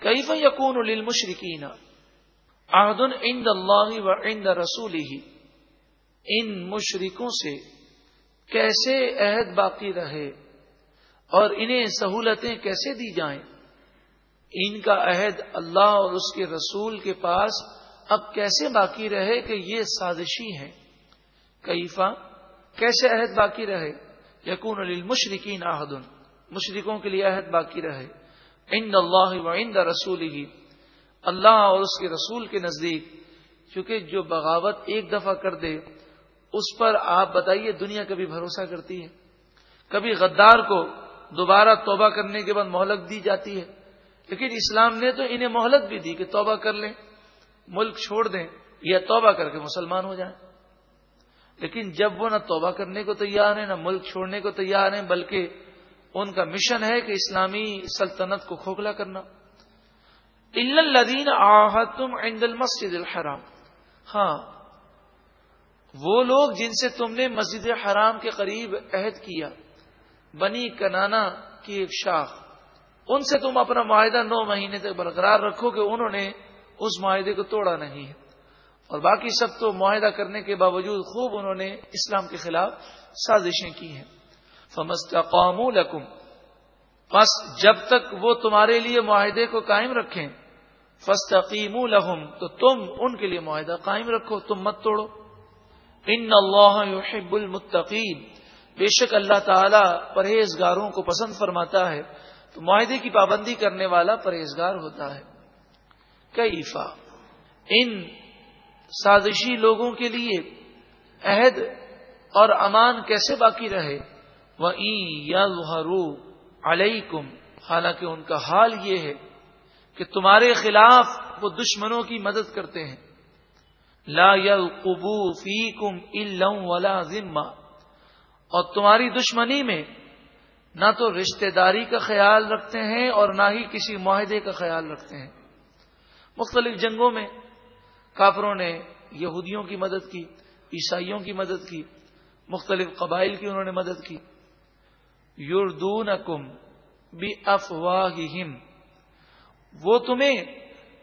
کیف یقون للمشرکین عہد عند اللہ و عند رسول ہی ان مشرکوں سے کیسے عہد باقی رہے اور انہیں سہولتیں کیسے دی جائیں؟ ان کا عہد اللہ اور اس کے رسول کے پاس اب کیسے باقی رہے کہ یہ سازشی ہے کیفا کیسے عہد باقی رہے؟ یقون للمشرکین عہد، مشرکوں کے لیے عہد باقی رہے۔ عند اللہ و عند رسول ہی اللہ اور اس کے رسول کے نزدیک، چونکہ جو بغاوت ایک دفعہ کر دے، اس پر آپ بتائیے دنیا کبھی بھروسہ کرتی ہے؟ کبھی غدار کو دوبارہ توبہ کرنے کے بعد مہلت دی جاتی ہے؟ لیکن اسلام نے تو انہیں مہلت بھی دی کہ توبہ کر لیں، ملک چھوڑ دیں، یا توبہ کر کے مسلمان ہو جائیں۔ لیکن جب وہ نہ توبہ کرنے کو تیار ہیں، نہ ملک چھوڑنے کو تیار ہیں، بلکہ ان کا مشن ہے کہ اسلامی سلطنت کو کھوکھلا کرنا۔ الدین تم عند المسجد الحرام۔ ہاں وہ لوگ جن سے تم نے مسجد حرام کے قریب عہد کیا، بنی کنانا کی ایک شاخ، ان سے تم اپنا معاہدہ نو مہینے تک برقرار رکھو کہ انہوں نے اس معاہدے کو توڑا نہیں۔ ہے اور باقی سب تو معاہدہ کرنے کے باوجود خوب انہوں نے اسلام کے خلاف سازشیں کی ہیں۔ فمست قوم لکم بس جب تک وہ تمہارے لیے معاہدے کو قائم رکھیں فستقیم لہم تو تم ان کے لیے معاہدہ قائم رکھو، تم مت توڑو۔ ان اللہ يحب المتقین بے شک اللہ تعالی پرہیزگاروں کو پسند فرماتا ہے۔ تو معاہدے کی پابندی کرنے والا پرہیزگار ہوتا ہے۔ کیفا؟ ان سازشی لوگوں کے لیے عہد اور امان کیسے باقی رہے؟ وہ علیکم حالانکہ ان کا حال یہ ہے کہ تمہارے خلاف وہ دشمنوں کی مدد کرتے ہیں۔ لا یلقبو فیکم الا ولا ذمہ اور تمہاری دشمنی میں نہ تو رشتہ داری کا خیال رکھتے ہیں اور نہ ہی کسی معاہدے کا خیال رکھتے ہیں۔ مختلف جنگوں میں کافروں نے یہودیوں کی مدد کی، عیسائیوں کی مدد کی، مختلف قبائل کی انہوں نے مدد کی۔ یوردون کم بھی افواہ وہ تمہیں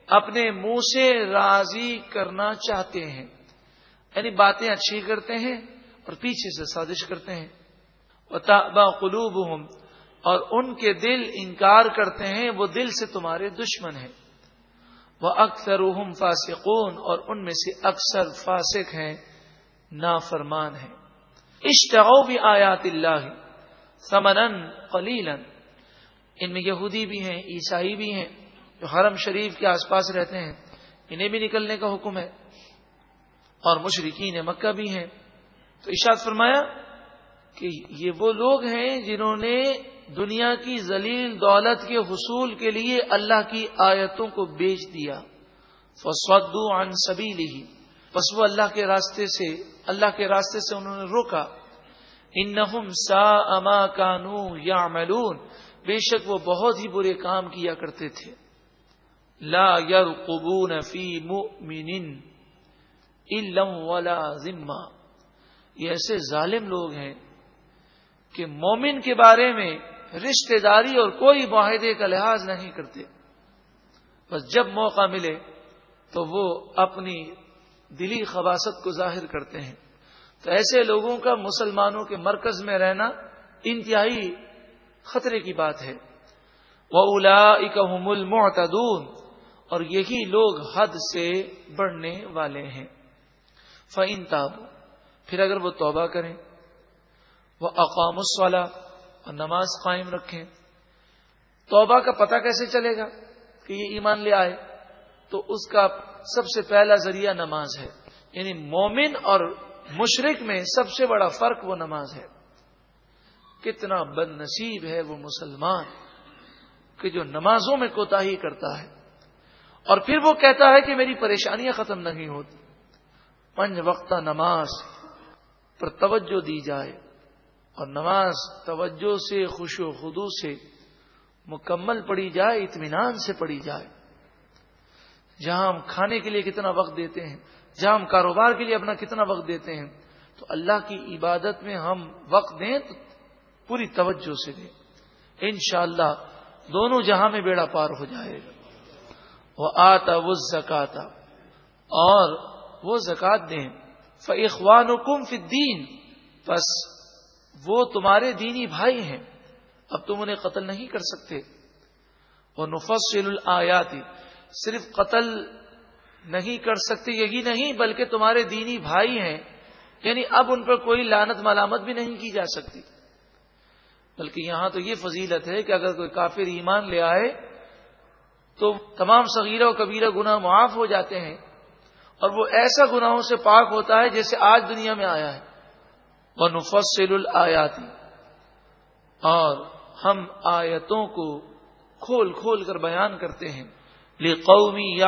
اپنے منہ سے راضی کرنا چاہتے ہیں۔ یعنی باتیں اچھی کرتے ہیں اور پیچھے سے سازش کرتے ہیں۔ قلوب اور ان کے دل انکار کرتے ہیں، وہ دل سے تمہارے دشمن ہیں۔ وہ اکثر فاسقون۔ اور ان میں سے اکثر فاسق ہیں، نافرمان ہیں۔ اشتغو بھی آیات اللہ۔ سمن قلیلن ان میں یہودی بھی ہیں، عیسائی بھی ہیں، جو حرم شریف کے آس پاس رہتے ہیں۔ انہیں بھی نکلنے کا حکم ہے۔ اور مشرقین مکہ بھی ہیں۔ تو اشاد فرمایا کہ یہ وہ لوگ ہیں جنہوں نے دنیا کی ذلیل دولت کے حصول کے لیے اللہ کی آیتوں کو بیچ دیا۔ فسودو عن سبیلی بس وہ اللہ کے راستے سے، اللہ کے راستے سے انہوں نے روکا۔ ان سا اما کانو یا بے شک وہ بہت ہی برے کام کیا کرتے تھے۔ لا يرقبون فی مؤمن الا ولا ذمہ۔ یہ ایسے ظالم لوگ ہیں کہ مومن کے بارے میں رشتہ داری اور کوئی معاہدے کا لحاظ نہیں کرتے۔ بس جب موقع ملے تو وہ اپنی دلی خباست کو ظاہر کرتے ہیں۔ تو ایسے لوگوں کا مسلمانوں کے مرکز میں رہنا انتہائی خطرے کی بات ہے۔ وہ الا اکم اور یہی لوگ حد سے بڑھنے والے ہیں۔ فعین تاب پھر اگر وہ توبہ کریں۔ وہ اقام اور نماز قائم رکھیں۔ توبہ کا پتہ کیسے چلے گا کہ یہ ایمان لے آئے؟ تو اس کا سب سے پہلا ذریعہ نماز ہے۔ یعنی مومن اور مشرق میں سب سے بڑا فرق وہ نماز ہے۔ کتنا بد نصیب ہے وہ مسلمان کہ جو نمازوں میں کوتا ہی کرتا ہے اور پھر وہ کہتا ہے کہ میری پریشانیاں ختم نہیں ہوتی۔ پنج وقتہ نماز پر توجہ دی جائے اور نماز توجہ سے، خوش و خدو سے مکمل پڑی جائے، اطمینان سے پڑی جائے۔ جہاں ہم کھانے کے لیے کتنا وقت دیتے ہیں جہاں ہم کاروبار کے لیے اپنا کتنا وقت دیتے ہیں، تو اللہ کی عبادت میں ہم وقت دیں تو پوری توجہ سے دیں۔ انشاءاللہ دونوں جہاں میں بیڑا پار ہو جائے گا۔ وہ آتا، وہ زکاتا۔ اور وہ زکات دیں۔ فخوان حکم فدین بس وہ تمہارے دینی بھائی ہیں۔ اب تم انہیں قتل نہیں کر سکتے۔ وہ نفصل الیاتی صرف قتل نہیں کر سکتے، یہی نہیں، بلکہ تمہارے دینی بھائی ہیں۔ یعنی اب ان پر کوئی لانت ملامت بھی نہیں کی جا سکتی۔ بلکہ یہاں تو یہ فضیلت ہے کہ اگر کوئی کافر ایمان لے آئے تو تمام صغیرہ و کبیرہ گناہ معاف ہو جاتے ہیں۔ اور وہ ایسا گناہوں سے پاک ہوتا ہے جیسے آج دنیا میں آیا ہے۔ وہ نفصل الیاتی اور ہم آیتوں کو کھول کھول کر بیان کرتے ہیں۔ قومی یا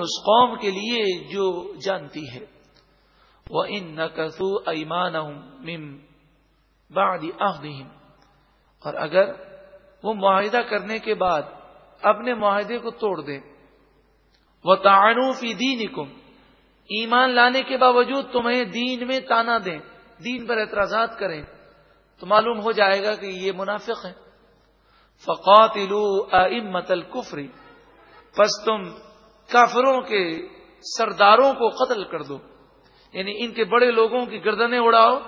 اس قوم کے لیے جو جانتی ہے۔ وہ ان نقصو ایمان بعد اور اگر وہ معاہدہ کرنے کے بعد اپنے معاہدے کو توڑ دے وہ تعانوفی دین ایمان لانے کے باوجود تمہیں دین میں تانا دیں۔ دین پر اعتراضات کریں۔ تو معلوم ہو جائے گا کہ یہ منافق ہے فقات امت الکفری پس تم کافروں کے سرداروں کو قتل کر دو۔ یعنی ان کے بڑے لوگوں کی گردنیں اڑاؤ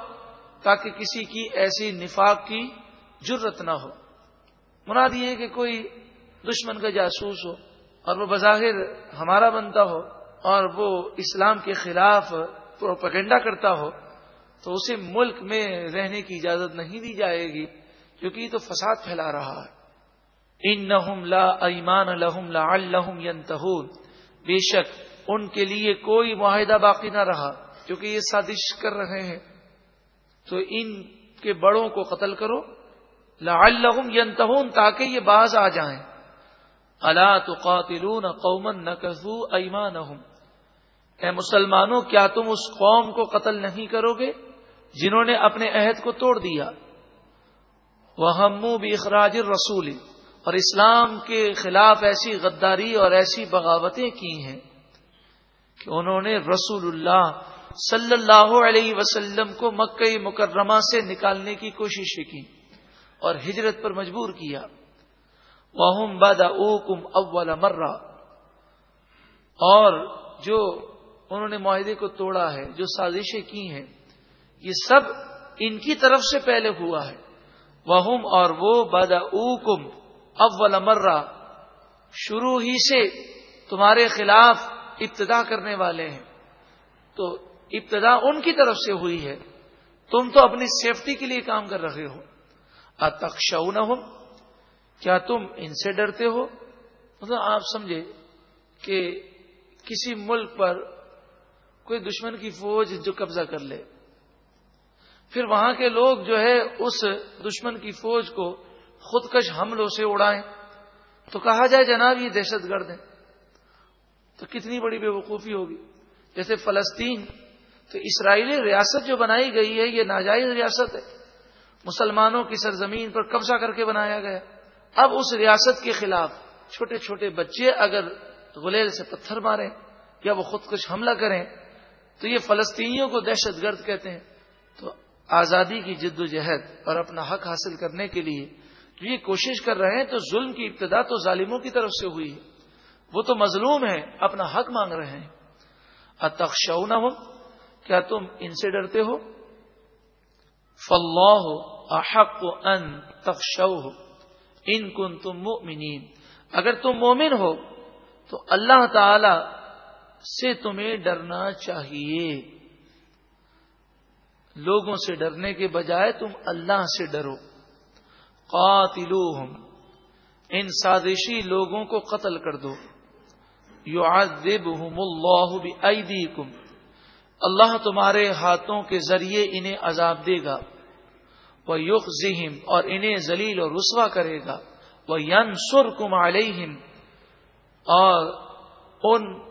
تاکہ کسی کی ایسی نفاق کی جرت نہ ہو۔ منادی یہ کہ کوئی دشمن کا جاسوس ہو اور وہ بظاہر ہمارا بنتا ہو اور وہ اسلام کے خلاف پروپیگنڈا کرتا ہو تو اسے ملک میں رہنے کی اجازت نہیں دی جائے گی کیونکہ یہ تو فساد پھیلا رہا ہے۔ ان لا ایمان لہم لا ینتہون۔ بے شک ان کے لیے کوئی معاہدہ باقی نہ رہا، کیونکہ یہ سازش کر رہے ہیں۔ تو ان کے بڑوں کو قتل کرو۔ لا الحم ینتہون تاکہ یہ باز آ جائیں۔ اللہ تو قاتلون قومن نقو ایمان اے مسلمانوں، کیا تم اس قوم کو قتل نہیں کرو گے جنہوں نے اپنے عہد کو توڑ دیا؟ وہ ہمو بھی اخراج اور اسلام کے خلاف ایسی غداری اور ایسی بغاوتیں کی ہیں کہ انہوں نے رسول اللہ صلی اللہ علیہ وسلم کو مکہ مکرمہ سے نکالنے کی کوشش کی اور ہجرت پر مجبور کیا۔ وہ بادا او کم اول مرہ اور جو انہوں نے معاہدے کو توڑا ہے، جو سازشیں کی ہیں، یہ سب ان کی طرف سے پہلے ہوا ہے۔ وہ اور وہ بادا او کم اول مرہ شروع ہی سے تمہارے خلاف ابتدا کرنے والے ہیں۔ تو ابتدا ان کی طرف سے ہوئی ہے۔ تم تو اپنی سیفٹی کے لیے کام کر رہے ہو۔ اتخشو نہ ہو کیا تم ان سے ڈرتے ہو؟ مطلب آپ سمجھے کہ کسی ملک پر کوئی دشمن کی فوج جو قبضہ کر لے۔ پھر وہاں کے لوگ جو ہے اس دشمن کی فوج کو خودکش حملوں سے اڑائیں۔ تو کہا جائے جناب یہ دہشت گرد ہے تو کتنی بڑی بے وقوفی ہوگی۔ جیسے فلسطین، تو اسرائیلی ریاست جو بنائی گئی ہے، یہ ناجائز ریاست ہے۔ مسلمانوں کی سرزمین پر قبضہ کر کے بنایا گیا۔ اب اس ریاست کے خلاف چھوٹے چھوٹے بچے اگر غلیل سے پتھر ماریں یا وہ خود کچھ حملہ کریں، تو یہ فلسطینیوں کو دہشت گرد کہتے ہیں۔ تو آزادی کی جد و جہد اور اپنا حق حاصل کرنے کے لیے یہ کوشش کر رہے ہیں تو ظلم کی ابتدا تو ظالموں کی طرف سے ہوئی ہے۔ وہ تو مظلوم ہے اپنا حق مانگ رہے ہیں۔ اتخشو نہ ہو کیا تم ان سے ڈرتے ہو؟ فلو ہو احق ان تخشو ہو ان کن تم مومنین اگر تم مومن ہو تو اللہ تعالی سے تمہیں ڈرنا چاہیے۔ لوگوں سے ڈرنے کے بجائے تم اللہ سے ڈرو۔ قاتلوہم، ان سازشی لوگوں کو قتل کر دو۔ یعذبہم اللہ بی اللہ تمہارے ہاتھوں کے ذریعے انہیں عذاب دے گا۔ وہ یوق اور انہیں ذلیل اور رسوا کرے گا۔ وہ ین سر کم اور ان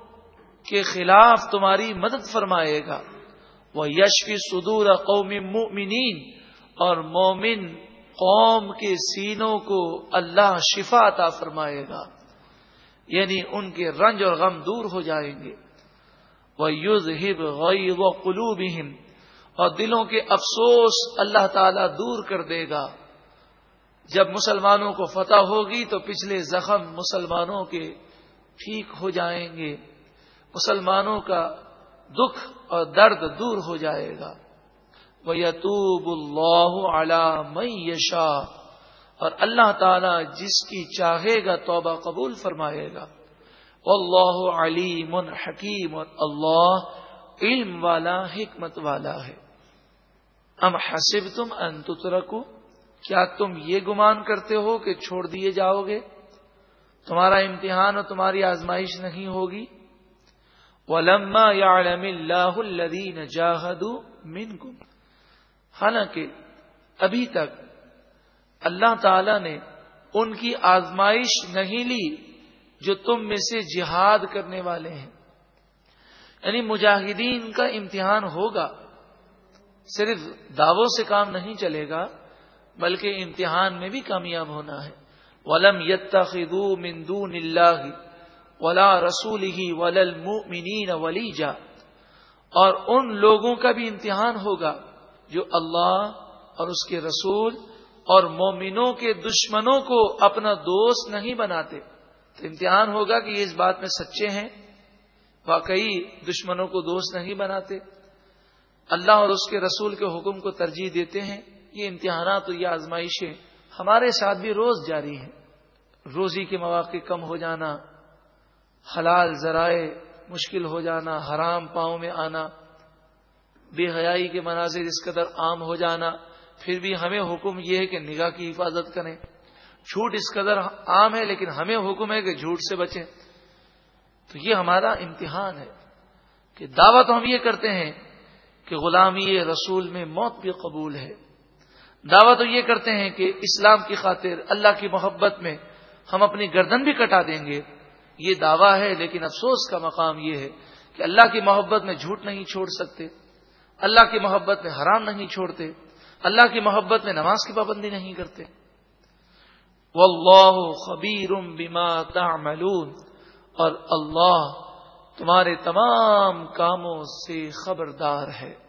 کے خلاف تمہاری مدد فرمائے گا۔ وہ یشفی صدور قومی مومنین اور مومن قوم کے سینوں کو اللہ شفا عطا فرمائے گا۔ یعنی ان کے رنج اور غم دور ہو جائیں گے۔ وہ یوز ہب غی و قلوب اور دلوں کے افسوس اللہ تعالی دور کر دے گا۔ جب مسلمانوں کو فتح ہوگی تو پچھلے زخم مسلمانوں کے ٹھیک ہو جائیں گے۔ مسلمانوں کا دکھ اور درد دور ہو جائے گا۔ یتوب اللہ علی یشا اور اللہ تعالی جس کی چاہے گا توبہ قبول فرمائے گا۔ اللہ علیم حکیم اور اللہ علم والا، حکمت والا ہے۔ ام حسب تم انترکو کیا تم یہ گمان کرتے ہو کہ چھوڑ دیے جاؤ گے؟ تمہارا امتحان اور تمہاری آزمائش نہیں ہوگی؟ ولما يعلم اللہ الذين جاهدوا منكم۔ حالانکہ ابھی تک اللہ تعالی نے ان کی آزمائش نہیں لی جو تم میں سے جہاد کرنے والے ہیں۔ یعنی مجاہدین کا امتحان ہوگا۔ صرف دعووں سے کام نہیں چلے گا، بلکہ امتحان میں بھی کامیاب ہونا ہے۔ ولم یتخذو من دون اللہ ولا رسول ہی ولل ولی جا اور ان لوگوں کا بھی امتحان ہوگا۔ جو اللہ اور اس کے رسول اور مومنوں کے دشمنوں کو اپنا دوست نہیں بناتے تو امتحان ہوگا کہ یہ اس بات میں سچے ہیں، واقعی دشمنوں کو دوست نہیں بناتے۔ اللہ اور اس کے رسول کے حکم کو ترجیح دیتے ہیں۔ یہ امتحانات اور یہ آزمائشیں ہمارے ساتھ بھی روز جاری ہیں۔ روزی کے مواقع کم ہو جانا، حلال ذرائع مشکل ہو جانا، حرام پاؤں میں آنا بے حیائی کے مناظر اس قدر عام ہو جانا، پھر بھی ہمیں حکم یہ ہے کہ نگاہ کی حفاظت کریں۔ جھوٹ اس قدر عام ہے، لیکن ہمیں حکم ہے کہ جھوٹ سے بچیں۔ تو یہ ہمارا امتحان ہے کہ دعوت ہم یہ کرتے ہیں کہ غلامی رسول میں موت بھی قبول ہے۔ دعوت تو یہ کرتے ہیں کہ اسلام کی خاطر اللہ کی محبت میں ہم اپنی گردن بھی کٹا دیں گے۔ یہ دعویٰ ہے، لیکن افسوس کا مقام یہ ہے کہ اللہ کی محبت میں جھوٹ نہیں چھوڑ سکتے۔ اللہ کی محبت میں حرام نہیں چھوڑتے، اللہ کی محبت میں نماز کی پابندی نہیں کرتے۔ واللہ خبیر بما تعملون۔ اور اللہ تمہارے تمام کاموں سے خبردار ہے۔